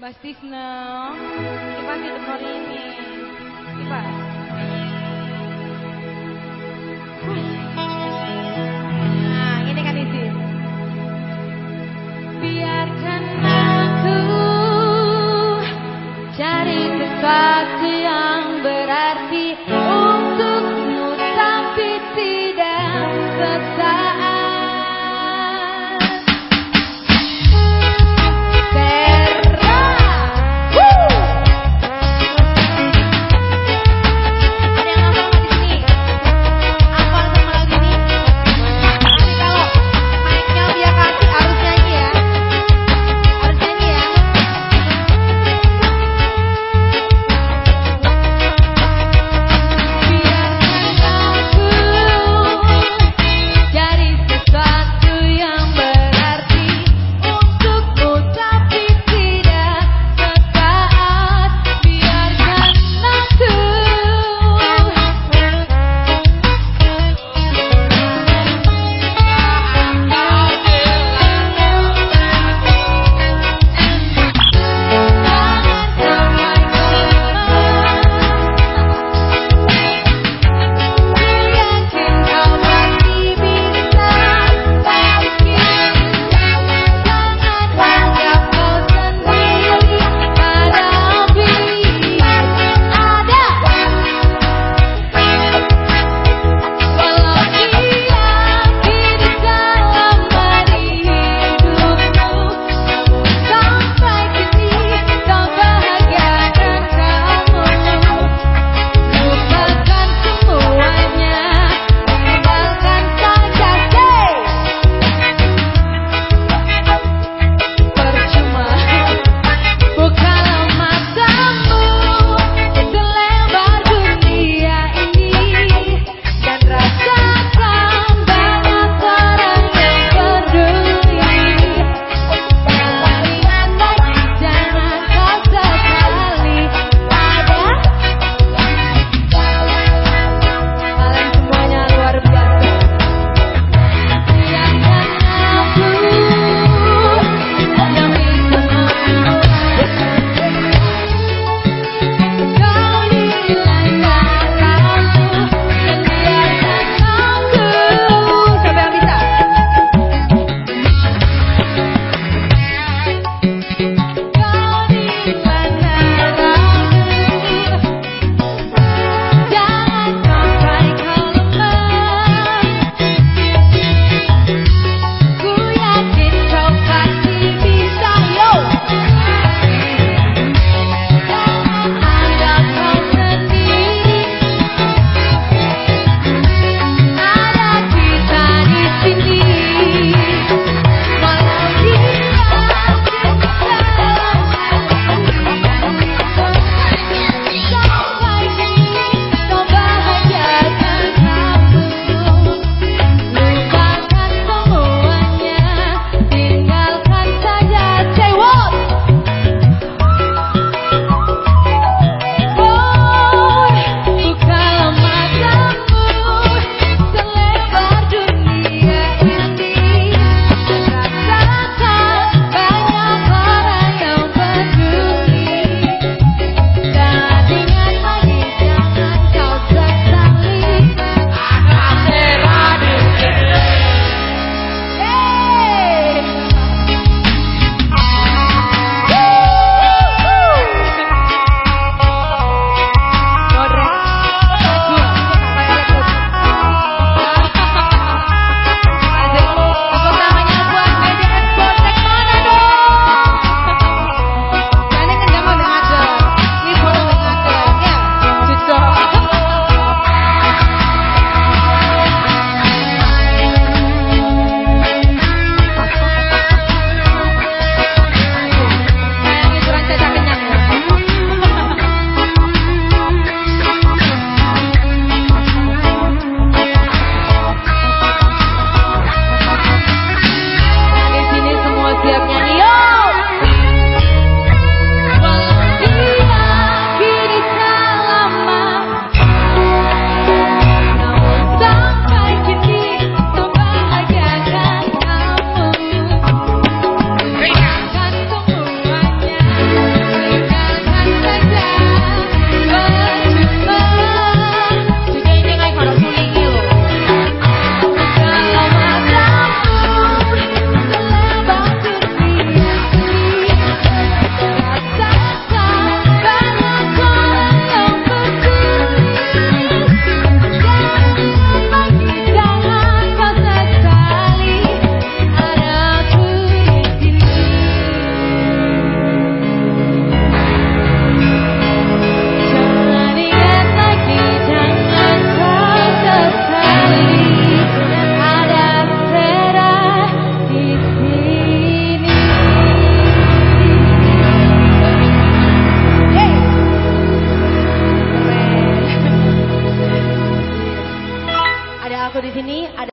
Bastisna, che fa che ini. che?